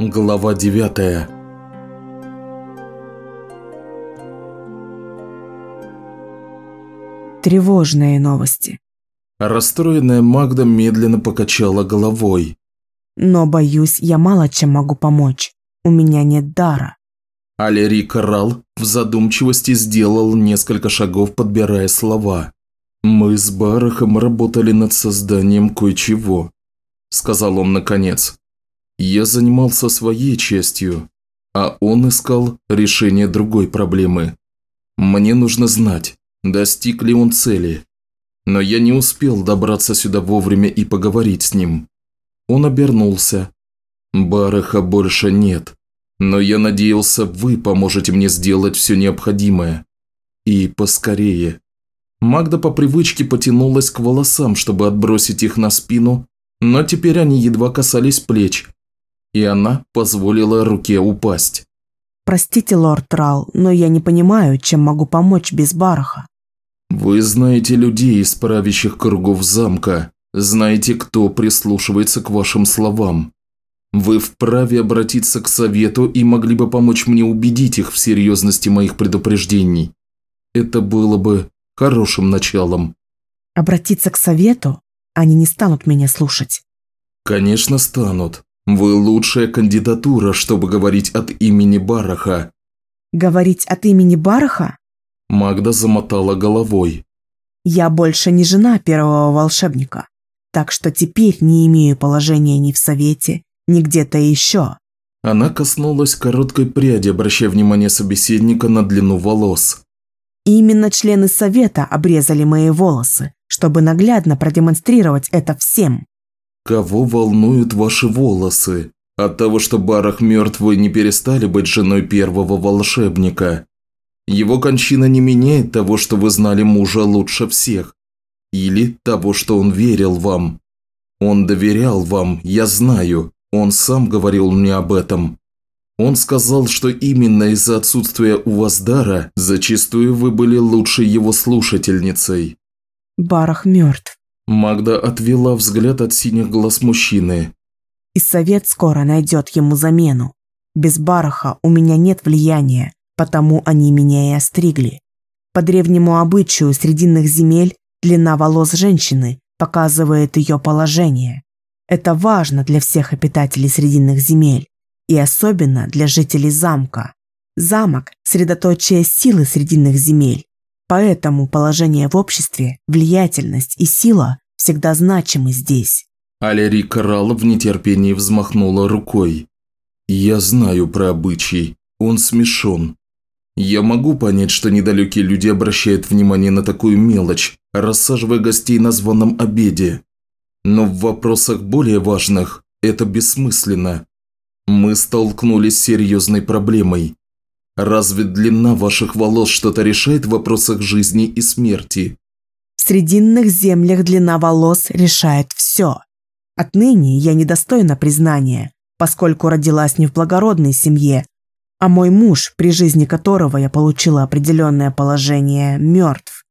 Глава 9 Тревожные новости. Расстроенная Магда медленно покачала головой. Но, боюсь, я мало чем могу помочь. У меня нет дара. Алери Карал в задумчивости сделал несколько шагов, подбирая слова. «Мы с Барахом работали над созданием кое-чего», – сказал он наконец. «Я занимался своей частью, а он искал решение другой проблемы. Мне нужно знать, достиг ли он цели. Но я не успел добраться сюда вовремя и поговорить с ним. Он обернулся. Бараха больше нет. Но я надеялся, вы поможете мне сделать все необходимое. И поскорее. Магда по привычке потянулась к волосам, чтобы отбросить их на спину, но теперь они едва касались плеч, и она позволила руке упасть. Простите, лорд Рал, но я не понимаю, чем могу помочь без бараха. Вы знаете людей из правящих кругов замка, знаете, кто прислушивается к вашим словам. Вы вправе обратиться к совету и могли бы помочь мне убедить их в серьезности моих предупреждений. Это было бы хорошим началом. Обратиться к совету? Они не станут меня слушать. Конечно, станут. Вы лучшая кандидатура, чтобы говорить от имени Бараха. Говорить от имени Бараха? Магда замотала головой. Я больше не жена первого волшебника, так что теперь не имею положения ни в совете, ни где-то еще. Она коснулась короткой пряди, обращая внимание собеседника на длину волос. Именно члены совета обрезали мои волосы, чтобы наглядно продемонстрировать это всем. Кого волнуют ваши волосы? От того, что Барах мертв, вы не перестали быть женой первого волшебника. Его кончина не меняет того, что вы знали мужа лучше всех. Или того, что он верил вам. Он доверял вам, я знаю. Он сам говорил мне об этом. Он сказал, что именно из-за отсутствия у вас дара зачастую вы были лучшей его слушательницей. Барах мертв. Магда отвела взгляд от синих глаз мужчины. И совет скоро найдет ему замену. Без Бараха у меня нет влияния, потому они меня и остригли. По древнему обычаю срединных земель длина волос женщины показывает ее положение. Это важно для всех обитателей Срединных земель и особенно для жителей замка. Замок – средоточие силы Срединных земель, поэтому положение в обществе, влиятельность и сила всегда значимы здесь. Алери Карал в нетерпении взмахнула рукой. «Я знаю про обычай. Он смешон. Я могу понять, что недалекие люди обращают внимание на такую мелочь, рассаживая гостей на званом обеде. Но в вопросах более важных это бессмысленно. Мы столкнулись с серьезной проблемой. Разве длина ваших волос что-то решает в вопросах жизни и смерти? В срединных землях длина волос решает все. Отныне я недостойна признания, поскольку родилась не в благородной семье, а мой муж, при жизни которого я получила определенное положение, мертв.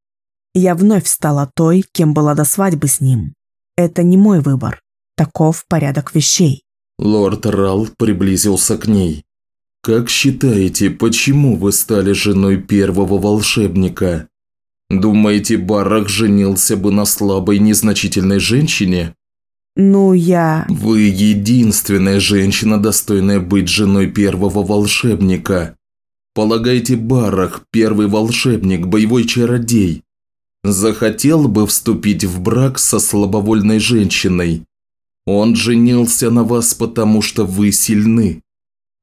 Я вновь стала той, кем была до свадьбы с ним. Это не мой выбор. Таков порядок вещей. Лорд Рал приблизился к ней. «Как считаете, почему вы стали женой первого волшебника? Думаете, Барах женился бы на слабой незначительной женщине?» «Ну, я...» «Вы единственная женщина, достойная быть женой первого волшебника. Полагаете, Барах, первый волшебник, боевой чародей, захотел бы вступить в брак со слабовольной женщиной. Он женился на вас, потому что вы сильны.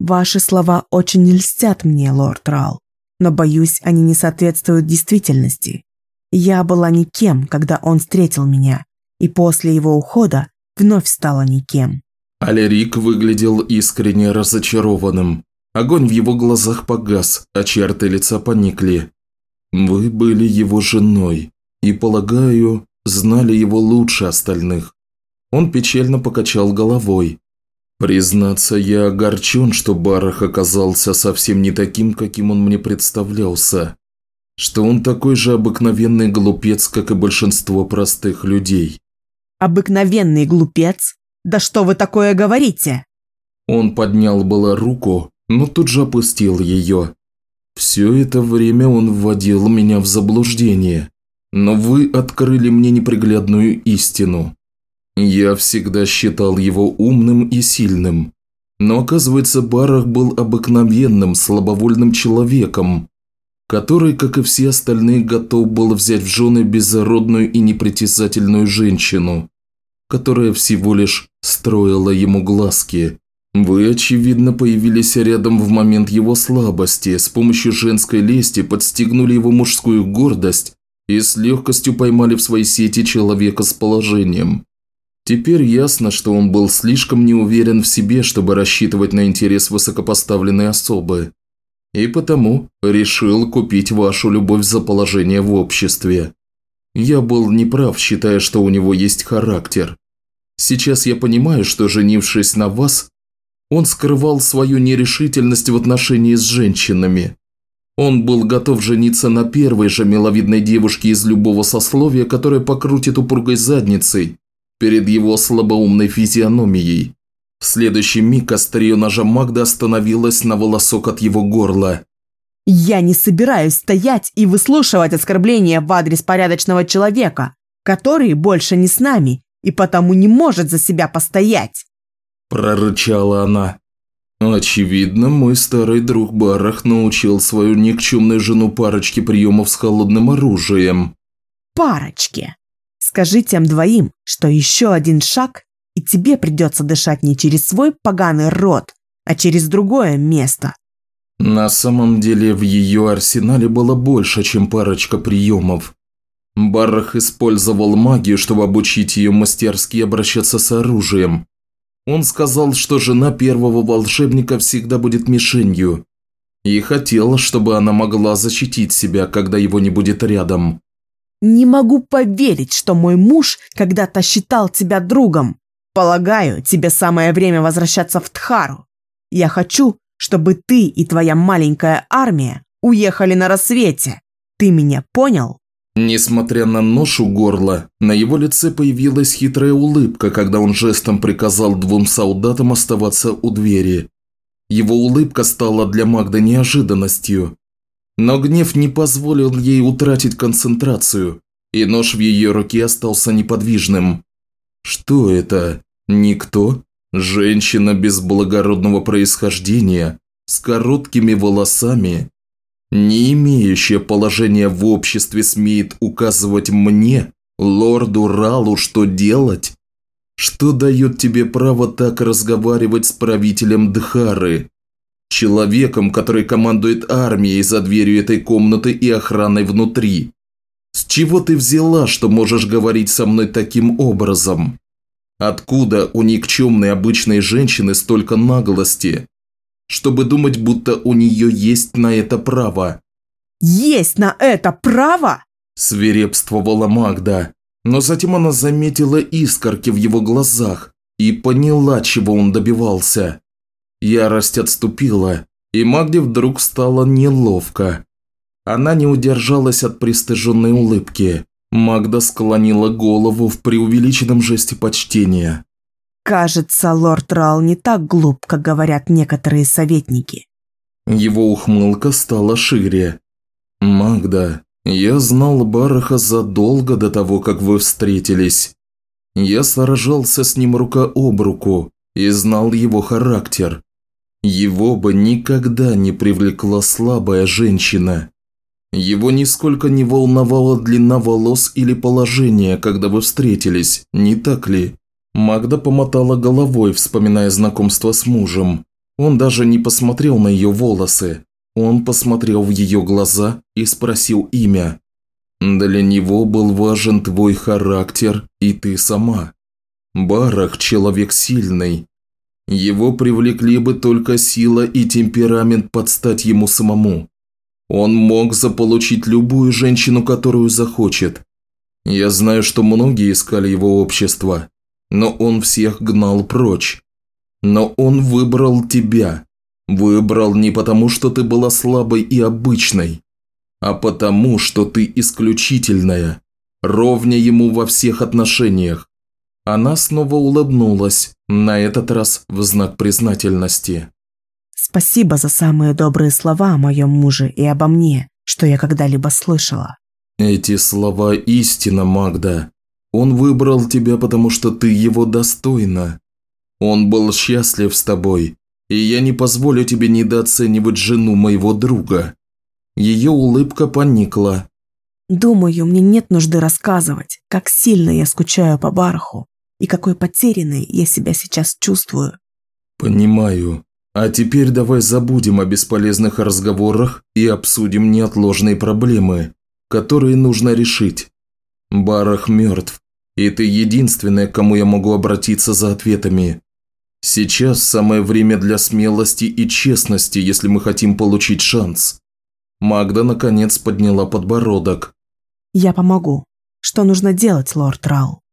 Ваши слова очень льстят мне, лорд Рал, но, боюсь, они не соответствуют действительности. Я была никем, когда он встретил меня, и после его ухода вновь стала никем. Алерик выглядел искренне разочарованным. Огонь в его глазах погас, а черты лица поникли. Вы были его женой и, полагаю, знали его лучше остальных. Он печально покачал головой. Признаться, я огорчен, что Барах оказался совсем не таким, каким он мне представлялся. Что он такой же обыкновенный глупец, как и большинство простых людей. Обыкновенный глупец? Да что вы такое говорите? Он поднял было руку, но тут же опустил ее. Все это время он вводил меня в заблуждение, но вы открыли мне неприглядную истину. Я всегда считал его умным и сильным, но оказывается Барах был обыкновенным, слабовольным человеком, который, как и все остальные, готов был взять в жены безродную и непритязательную женщину, которая всего лишь строила ему глазки. Вы, очевидно, появились рядом в момент его слабости, с помощью женской лести подстегнули его мужскую гордость и с легкостью поймали в свои сети человека с положением. Теперь ясно, что он был слишком неуверен в себе, чтобы рассчитывать на интерес высокопоставленной особы и потому решил купить вашу любовь за положение в обществе. Я был неправ, считая, что у него есть характер. Сейчас я понимаю, что, женившись на вас, он скрывал свою нерешительность в отношении с женщинами. Он был готов жениться на первой же миловидной девушке из любого сословия, которая покрутит упругой задницей перед его слабоумной физиономией. В следующий миг острие ножа Магда остановилась на волосок от его горла. «Я не собираюсь стоять и выслушивать оскорбления в адрес порядочного человека, который больше не с нами и потому не может за себя постоять!» Прорычала она. Очевидно, мой старый друг Барах научил свою никчемную жену парочке приемов с холодным оружием. Парочке. Скажи тем двоим, что еще один шаг, и тебе придется дышать не через свой поганый рот, а через другое место. На самом деле в ее арсенале было больше, чем парочка приемов. Баррах использовал магию, чтобы обучить ее мастерски обращаться с оружием. Он сказал, что жена первого волшебника всегда будет мишенью. И хотел, чтобы она могла защитить себя, когда его не будет рядом. «Не могу поверить, что мой муж когда-то считал тебя другом. Полагаю, тебе самое время возвращаться в Тхару. Я хочу, чтобы ты и твоя маленькая армия уехали на рассвете. Ты меня понял?» Несмотря на нож у горла, на его лице появилась хитрая улыбка, когда он жестом приказал двум солдатам оставаться у двери. Его улыбка стала для Магды неожиданностью. Но гнев не позволил ей утратить концентрацию, и нож в ее руке остался неподвижным. Что это? Никто? Женщина без благородного происхождения, с короткими волосами, не имеющая положения в обществе, смеет указывать мне, лорду Ралу, что делать? Что дает тебе право так разговаривать с правителем Дхары? Человеком, который командует армией за дверью этой комнаты и охраной внутри. С чего ты взяла, что можешь говорить со мной таким образом? Откуда у никчемной обычной женщины столько наглости, чтобы думать, будто у нее есть на это право? «Есть на это право?» – свирепствовала Магда. Но затем она заметила искорки в его глазах и поняла, чего он добивался. Ярость отступила, и Магде вдруг стало неловко. Она не удержалась от пристыженной улыбки. Магда склонила голову в преувеличенном жесте почтения. «Кажется, лорд Рал не так глуп, как говорят некоторые советники». Его ухмылка стала шире. «Магда, я знал Бараха задолго до того, как вы встретились. Я сражался с ним рука об руку и знал его характер. Его бы никогда не привлекла слабая женщина. Его нисколько не волновала длина волос или положение, когда вы встретились, не так ли? Магда помотала головой, вспоминая знакомство с мужем. Он даже не посмотрел на ее волосы. Он посмотрел в ее глаза и спросил имя. Для него был важен твой характер и ты сама. Барах – человек сильный. Его привлекли бы только сила и темперамент подстать ему самому. Он мог заполучить любую женщину, которую захочет. Я знаю, что многие искали его общество, но он всех гнал прочь. Но он выбрал тебя. Выбрал не потому, что ты была слабой и обычной, а потому, что ты исключительная, ровня ему во всех отношениях. Она снова улыбнулась, на этот раз в знак признательности. «Спасибо за самые добрые слова о моем муже и обо мне, что я когда-либо слышала». «Эти слова истина, Магда. Он выбрал тебя, потому что ты его достойна. Он был счастлив с тобой, и я не позволю тебе недооценивать жену моего друга». Ее улыбка поникла. «Думаю, мне нет нужды рассказывать, как сильно я скучаю по Барху и какой потерянной я себя сейчас чувствую». «Понимаю. А теперь давай забудем о бесполезных разговорах и обсудим неотложные проблемы, которые нужно решить. Барах мертв, и ты единственная, к кому я могу обратиться за ответами. Сейчас самое время для смелости и честности, если мы хотим получить шанс. Магда наконец подняла подбородок. «Я помогу. Что нужно делать, лорд Рау?»